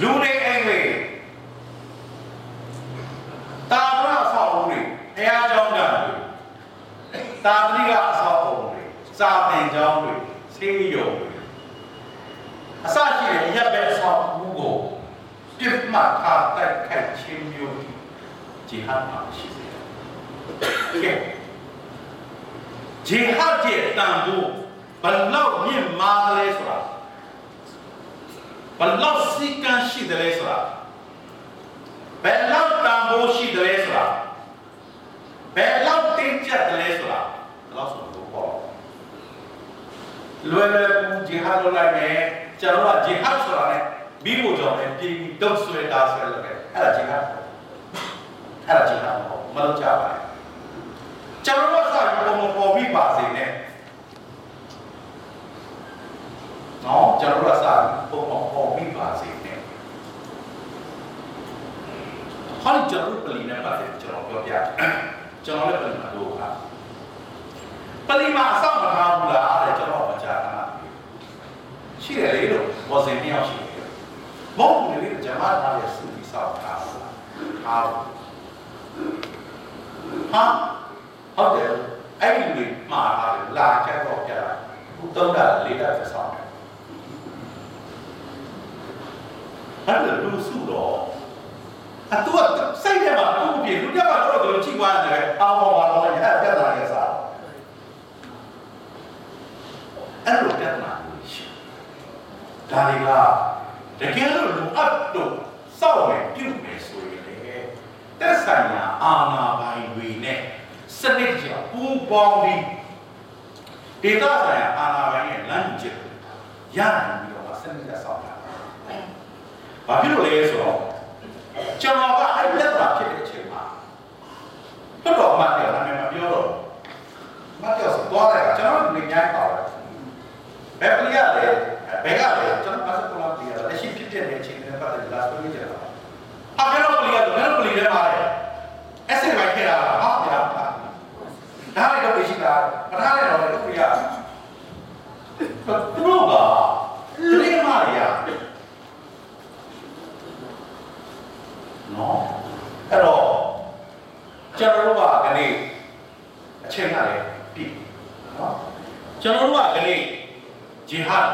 လူတွေအိမ်တွေတာဝရဆောက်ဦးတွေဘုရားကျောင်းကတွေတာပတိကအဆောက်အုံတွေစာသင်ကျောင်းတွေဆေးရုံတွေ အစရှိတဲ့အရက်ပဲအဆောက်အဦကိုပြစ်မှတ်ထားတိုက်ခိုက်ခြင်းမျိုးဂျီဟတ်မှာရှိစေတယ်။ကဲဂျီဟတ်ရဲ့တန်ဖိုးဘလောက်မြင့်မားတယ်ဆိုတာဘလောက်စီကံရှိတယ်လဲဆိုတာဘယ်လောက်တန်ဖိုးရှိတယ်လဲဆိုတာဘယ်လောက်တင်းကျပ်တယ်လဲဆိုတာဘယ်လောက်ဆိုတော့ပေါ့လွယ်လွယ်ကူဂျီဟတ်လုပ်လိုက်မယ် ကျွန်တော်ကဂျီဟတ်ဆိုတာ ਨੇ မိဖို့ကြောင့်လည်းပြည်ပြီးတုတ်ဆွဲတာဆွဲလုပ်တယ်အဲ့ဒါဂျီဟတ်အဲ့ဒါဂျီဟတ်မဟုတ်မလုပ်ကြပါနဲ့ကျွန်တော်ကစာရုံပေါ်ပေါ်ပြီးပါစေနဲ့နော်ကျွန်တော်ကစာပုံပေါ်ပေါ်ပြီးပါစေနဲ့ဟောဒီကျွန်တော်ပလီနဲ့ပါတယ်ကျွန်တော်ပြောပြကျွန်တော်လည်းပလီမှာတို့ကပလီမှာအဆောက်မထားဘူးလားတဲ့ကျွန်တော်မကြားတာ ရှိတယ်လေလို့ဘောစင်မြောက်ရှိတယ်မဟုတ်ဘူးလေဂျမားထားတဲ့စုပြီးဆောက်ထားဘူးလားထားဘူးဟာဟုတ်တယ်အဲ့ဒီလူမှားထားတယ်လာချက်တော့ပြတာခုသုံးတာလေးတာဆောက်တယ်အဲ့ဒါလူစုတော့အတူစိတ်ထဲမှာအခုပြေလူကြမှာတော့တို့ချိသွားတယ်အောင်းပါတော့လည်းအဲ့ပြတ်လာရဲ့စားအဲ့လိုပြတ်လာရှိ ဒါတွေကတကယ်လို့လူအပ်တော့စောက်မယ်ပြုတ်မယ်ဆိုရင်လေတက်ဆိုင်ရာအာနာပိုင်တွေနဲ့စနစ်ကြပူးပေါင်းပြီးဒေသဆိုင်ရာအာနာပိုင်ရဲ့လမ်းချက်ရနိုင်ပြီးတော့စနစ်ကြဆောက်တာဘာဖြစ်လို့လဲဆိုတော့ကျွန်တော်ကအဲ့လက်တာဖြစ်တဲ့အချိန်မှာတော်တော်မှတ်တယ်နာမည်မပြောတော့မှတ်တယ်ဆိုတော့တယ်ကျွန်တော်နေညာပါပဲဘယ်ပလီရလဲဘယ်ကလဲကျွန်တော်ပတ်စပေါ်လာပလီရလက်ရှိဖြစ်တဲ့အချိန်နဲ့ပတ်သက်လာဆွေးနွေးကြတာဟာဘယ်တော့ပလီရဘယ်တော့ပလီလဲပါလဲအဲ့ဆက်လိုက်ခဲ့တာဟာဗျာဒါလည်းတော့ရှိတာပထမလည်းတော့ပလီရသူတို့ကဒီမှာရနော်အဲ့တော့ကျွန်တော်တို့ကဒီနေ့အချိန်ကလည်းပြီနော် ကျွန်တော်တို့ကဒီနေ့ဂျီဟတ်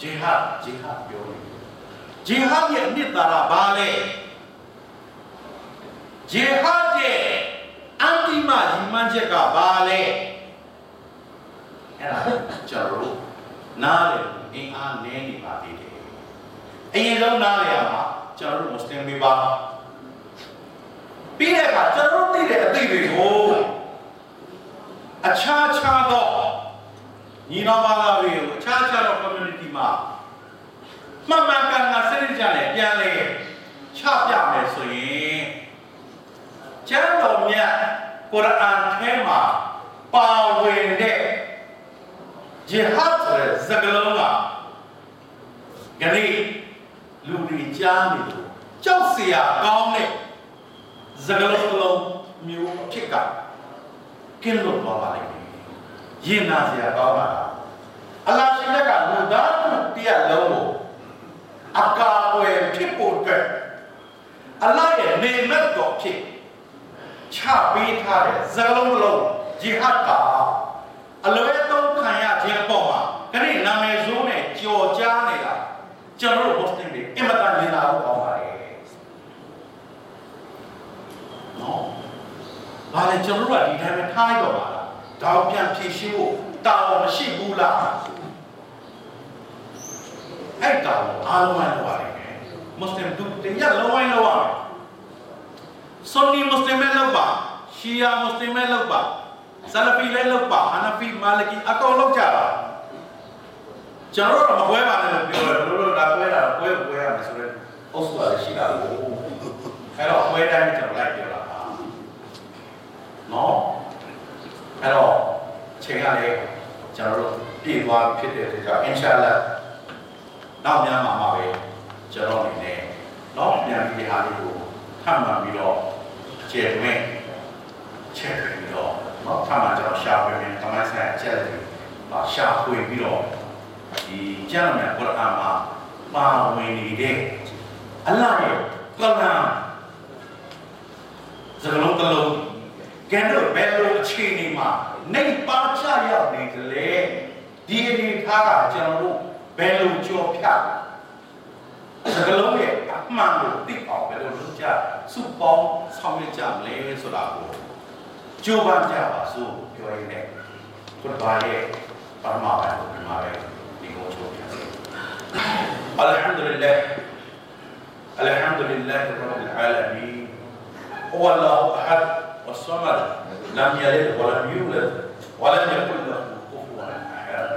ဂျီဟတ်ဂျီဟတ်ပြောနေဂျီဟတ်ရဲ့အနှစ်သာရဘာလဲဂျီဟတ်ရဲ့အန်တိမညီမချက်ကဘာလဲအဲ့ဒါကျွန်တော်တို့နားလေအင်အားနည်းနေပါသေးတယ်အရင်ဆုံးနားလေရမှာကျွန်တော်တို့မွတ်စလင်တွေပါပြီးတဲ့အခါကျွန်တော်တို့သိတဲ့အသိတွေကိုအခြားခြားသော ညီတော်ဘာသာတွေကိုအခြားခြားသော community မှာမှန်မှန်ကန်ကန်စနစ်ကြနဲ့ပြန်လဲချပြမယ်ဆိုရင်ကျမ်းတော်မြတ်ကုရ်အာန်ထဲမှာပါဝင်တဲ့ဂျီဟတ်ဆိုတဲ့စကားလုံးကဂရိလူတွေကြားနေလို့ကြောက်စရာကောင်းတဲ့စကားလုံးမျိုးဖြစ်ကကင်းလို့ပါပါလိမ့်မယ် ရင်နာစရာကောင်းပါလားအလ္လာဟ်ရှင်ကလူသားတို့တရားလုံးကိုအကာအကွယ်ဖြစ်ဖို့အတွက်အလ္လာဟ်ရဲ့နေမက်တော်ဖြစ်ချပေးထားတဲ့စကားလုံးတစ်လုံးဂျီဟတ်ကအလွဲသုံးခံရခြင်းအပေါ်မှာခရစ်နာမည်ဆိုးနဲ့ကြော်ကြားနေတာကျွန်တော်တို့ဘောစတင်တွေအင်မတန်ရင်နာဖို့ကောင်းပါတယ်နော်။ဒါလည်းကျွန်တော်တို့ကဒီတိုင်းပဲထားရတော့ပါ ဒါကိုပြန်ဖြေရှင်းဖို့တာဝန်မရှိဘူးလား။အဲ့တာကိုအားလုံးဝိုင်းလုပ်ရတယ်။မွတ်စလင်တို့တင်ရလုံးဝိုင်းလုပ်ရမယ်။ဆွန်နီမွတ်စလင်ပဲလောက်ပါရှီယာမွတ်စလင်ပဲလောက်ပါဆလဖီလည်းလောက်ပါဟာနဖီမာလကီအကုန်လောက်ကြပါကျွန်တော်တို့မပွဲပါနဲ့လို့ပြောတယ်တို့တို့ဒါပွဲတာပွဲပွဲရမယ်ဆိုတော့အုပ်စုကလည်းရှိတာကိုအဲ့တော့ပွဲတိုင်းကျွန်တော်လိုက်ပြောတာပါနော် အဲ့တော့ချိန်ကလည်းကျွန်တော်တို့ပြည့်သွားဖြစ်တဲ့အတွက်ကြောင့်အင်ရှာလာနောက်များမှာမှာပဲကျွန်တော်အနေနဲ့တော့ပြန်ပြီးဒီဟာလေးကိုထပ်မှန်ပြီးတော့ကျေတွင်ချက်ပြီးတော့နော်ထပ်မှန်ကျွန်တော်ရှာဖွေပြီးတမိုင်းဆိုင်အချက်တွေပါရှာဖွေပြီးတော့ဒီကျမ်းမြတ်ကုရ်အာန်မှာပါဝင်နေတဲ့အလ္လာဟ်ရဲ့ကလမ်စကလုံးတစ်လုံး ကဲတော့ဘယ်လိုအခြေအနေမှာနေပါချရောက်နေကြလဲဒီအနေထားကကျွန်တော်တို့ဘယ်လိုကြော်ဖြတ်စကလုံးရဲ့အမှန်ကိုသိအောင်ဘယ်လိုလုပ်ကြစုပေါင်းဆောင်ရွက်ကြမလဲဆိုတာကိုကြိုးပမ်းကြပါစို့ပြောရင်းနဲ့ကုရ်ဘာရဲ့ပရမဘတ်ကိုဒီမှာပဲဒီကိုချိုးပြစေအလ်ဟမ်ဒူလ illah الحمد لله رب العالمين هو الله احد والصمد لم يلد ولم يولد ولم يكن له كفوا أحد.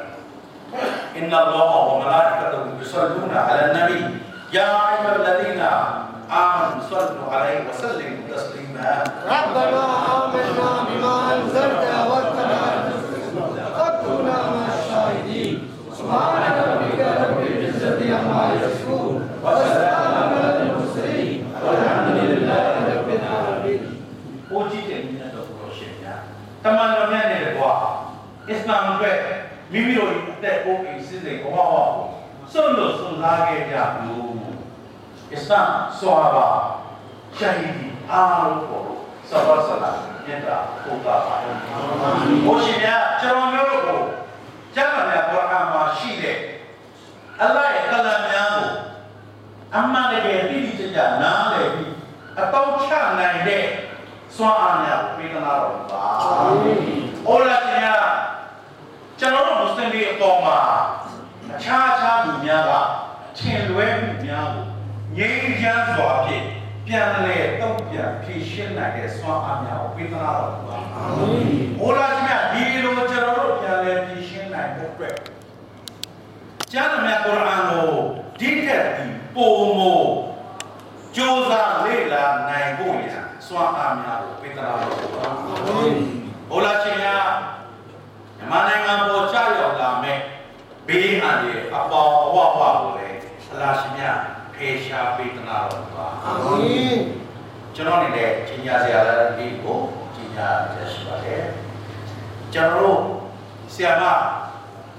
إن الله وملائكته يصلون على النبي. يا أيها الذين آمنوا صلوا عليه وسلموا تسليما. ربنا آمنا بما أنزلت واتبعنا وكنا مع الشاهدين. سبحان အစ္စလာမ်အတွက်မိမိတို့အသက်အိုးအိမ်စည်းစိမ်ဘဝဘဝကိုစွန့်လို့စွန့်စားခဲ့ကြဘူးအစ္စလာမ်ဆွာဘာရှာဟီဒီအားလုံးကိုဆဘာဆလာမြတ်တာပို့တာပါဘိုးရှင်များကျွန်တော်မျိုးတို့ကိုကျမ်းစာများကုရ်အာန်မှာရှိတဲ့အလ္လာဟ်ရဲ့ကလမ်များကိုအမှန်တကယ်သိသိကြကြနားလည်ပြီးအတောက်ချနိုင်တဲ့စွမ်းအားများကိုပေးသနာတော်မူပါအာမင်။အော်လာရှင်များကျွန်တော်တို့မွတ်စလင်တွေအ ပေါ်မှာအခြားအခြားလူများကထင်လွဲမှုများကိုငြိမ်းချမ်းစွာဖြင့်ပြန်လဲတုံ့ပြန်ဖြည့်ရှင်းနိုင်တဲ့စွမ်းအားများကိုပေးသနာတော်မူပါအာမင်။အော်လာရှင်များဒီလိုကျွန်တော်တို့ပြန်လဲဖြည့်ရှင်းနိုင်ဖို့အတွက်ကျမ်းစာများကုရ်အာန်ကိုဒီထက်ဒီပုံမို့ကြိုးစားလေ့လာနိုင်ဖို့ရန်စွမ်းအားများကိုပေးသနာတော်မူပါအာမင်။အော်လာရှင်များ မြန်မာနိုင်ငံပေါ်ကြာရောက်လာမဲ့ဘေးအန္တရာယ်အပေါင်းအဝဝကိုလည်းအလရှိမြဖေရှားပေးသနာတော်ပါအာမင်ကျွန်တော်အနေနဲ့ကြီးညာစရာလေးကိုကြီးညာရရှိပါတယ်ကျွန်တော်တို့ဆရာမ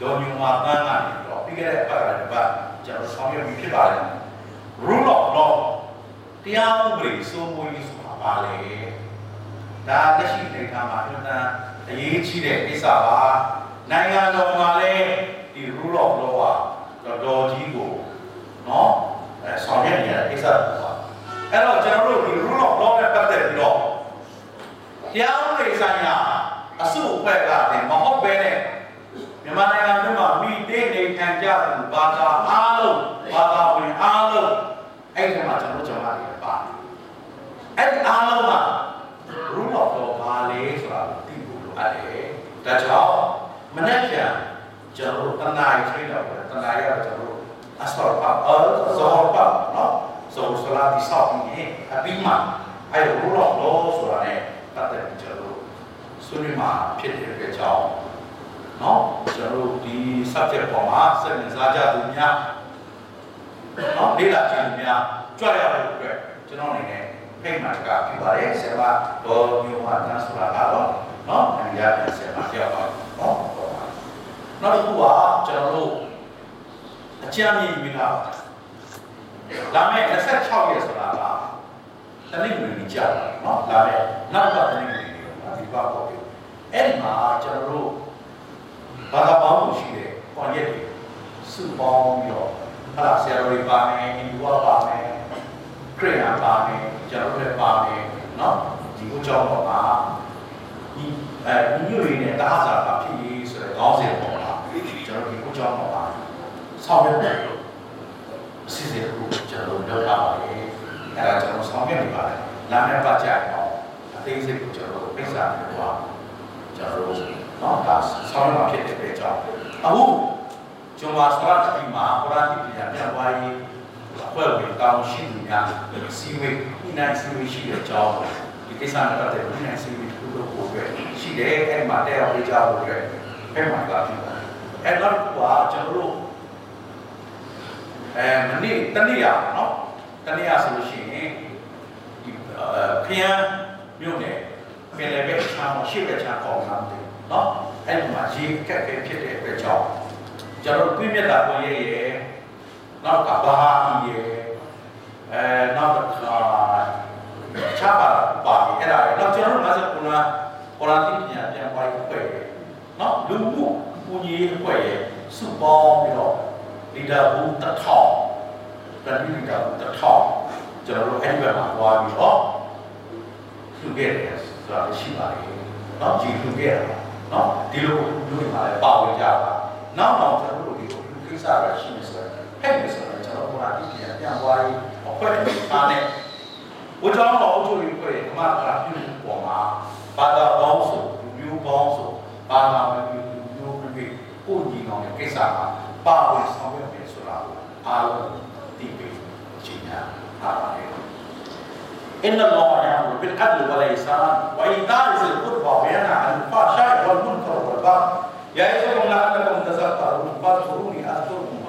ဒေါ်ညူမာတန်းကနေတော့ပြီးခဲ့တဲ့ပတ်ကတပတ်ကျွန်တော်ဆောင်ရွက်ပြီးဖြစ်ပါတယ် rule of law တရားဥပဒေစိုးမိုးရေးဆိုတာပါလေဒါလက်ရှိနေထားမှာအမှန်တန် အရေးကြီးတဲ့ကိစ္စပါနိုင်ငံတော်မှာလည်းဒီ rule of law ကတော်တော်ကြီးကိုနော်အဲဆောင်ရွက်နေရတဲ့ကိစ္စပါအဲ့တော့ကျွန်တော်တို့ဒီ rule of law နဲ့ပတ်သက်ပြီးတော့တရားဥပဒေဆိုင်ရာအစုအဖွဲ့ကတည်းမဟုတ်ဘဲနဲ့မြန်မာနိုင်ငံမှာမိသေးနေခံကြသူဘာသာအားလုံးဘာသာဝင်အားလုံးအဲ့ဒီမှာကျွန်တော်ကျွန်တော်တွေပါတယ်အဲ့ဒီအားလုံးက rule of law ဘာလဲဆိုတာသိဖို့လိုအပ်တယ်ဒါကြောင့်မနေ့ကကျွန် တော်တို့တနားရီချိန်တော့တနားရီကတော့ကျွန်တော်တို့အစတော်ပါအော်ဇောပါနော်ဆိုဆလာဒီဆောက်ပြီးအပြီးမှအဲ့ rule of law ဆိုတာ ਨੇ ပတ်သက်ပြီးကျွန်တော်တို့ဆွေးနွေးမှာဖြစ်တဲ့အတွက်ကြောင့်နော်ကျွန်တော်တို့ဒီ subject ပေါ်မှာစိတ်ဝင်စားကြသူများနော်လေ့လာကြည့်သူများကြွရဖို့အတွက်ကျွန်တော်အနေနဲ့ဖိတ်မှတကပြပါတယ်ဆရာမဒေါ်မျိုးမတန်းဆိုတာကတော့နော်အန်ရပြန်ဆရာမတယောက်ပါ နော်နောက်တစ်ခုကကျွန်တော်တို့အကြမ်းမြင်ပြီးတော့လာမယ့်26ရက်ဆိုတာကတနင်္ဂနွေနေ့ကြာတယ်နော်လာမယ့်နောက်ကတနင်္ဂနွေနေ့နော်ဒီပါပေါ့အဲ့ဒီမှာကျွန်တော်တို့ဘာသာပေါင်းလို့ရှိတယ်။ကွန်ရက်တွေစုပေါင်းပြီးတော့ဟာဆရာတော်တွေပါမယ်၊အင်ဒူဝါပါမယ်၊ခရစ်ယာန်ပါမယ်၊ကျွန်တော်တို့လည်းပါမယ်နော်။ဒီကိုကြောင်းတော့ပါဒီအဲဒီမျိုးတွေနဲ့တဟစာပါဖြစ်ရေးဆိုတဲ့ခေါင်းစဉ်ပေါ်မှာ ကျွန်တော်ဒီကိုကြောင်းတော့ပါဆောင်းရွက်တယ်လို့အစီအစဉ်ကိုကျွန်တော်တို့လုပ်ထားပါတယ်။အဲဒါကျွန်တော်ဆောင်းရွက်နေပါတယ်။လာမယ့်ပတ်ကြအောင်အသေးစိတ်ကိုကျွန်တော်တို့ပိတ်စာနေတော့ကျွန်တော်တို့နော်ဒါဆောင်းရမှာဖြစ်တဲ့အကြောင်းအခုကျွန်မစပါတ်ဒီမှာဟောရာတိပြန်ပြန်သွားရေးအဖွဲ့ဝင်တောင်းရှိသူများစီဝေးဒီနိုင်စီဝေးရှိတဲ့အကြောင်းဒီကိစ္စနဲ့ပတ်သက်ပြီးနိုင်စီဝေးကိုတို့ပို့ပဲရှိတယ်အဲ့မှာတဲ့အောင်ကြားဖို့အတွက်အဲ့မှာကဖြစ်ပါတယ် အဲ့တော့ကကျွန်တော်တို့အဲမနေ့တနေ့ရနော်တနေ့ရဆိုလို့ရှိရင်ဒီခရမ်းမြို့နယ်ပြည်နယ်ဘက်ချာမရှိဘက်ချာကောင်းတာတယ်နော်အဲ့ဒီမှာရေခက်ခဲဖြစ်တဲ့အတွက်ကြောင့်ကျွန်တော်တို့ပြည့်မြတ်တာကိုရဲ့ရဲ့နောက်ကဘာဟာရဲ့အဲနောက်တစ်ခါချာပါပါအဲ့ဒါလေနောက်ကျွန်တော်တို့မှာစကုနာကုနာတိပညာပြန်ပွားရေးအဖွဲ့ရဲ့နော်လူမှု ပူကြီးအဖွဲ့ရဲ့စုပေါင်းပြီးတော့လီဒါဘူးတစ်ထောင်တတိလီဒါဘူးတစ်ထောင်ကျွန်တော်တို့အဲ့ဒီဘက်မှာပွားပြီးတော့လူခဲ့တယ်ဆိုတာရှိပါလေနော်ကြည်လူခဲ့တာနော်ဒီလိုလူတွေမှာလည်းပါဝင်ကြပါနောက်တော့ကျွန်တော်တို့ဒီလိုလူကိစ္စရရှိနေဆိုတော့ဟဲ့ဆိုတော့ကျွန်တော်ကုနာတိပညာပြန်ပွားရေးအဖွဲ့အားနဲ့ဝကြောင်းတော်အုပ်ချုပ်ရေးအဖွဲ့ဓမ္မတာပြုပေါ်မှာဘာသာပေါင်းစုလူမျိုးပေါင်းစုဘာသာမ ogni nome che sa Paolo è stato messo là al tipi جئنا عليه إن الله يأمر بالعدل والإحسان وإيتاء ذي القربى وينهى عن الفحشاء والمنكر والبغي يعظكم لعلكم تذكرون فاذكروني أذكركم